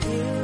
you.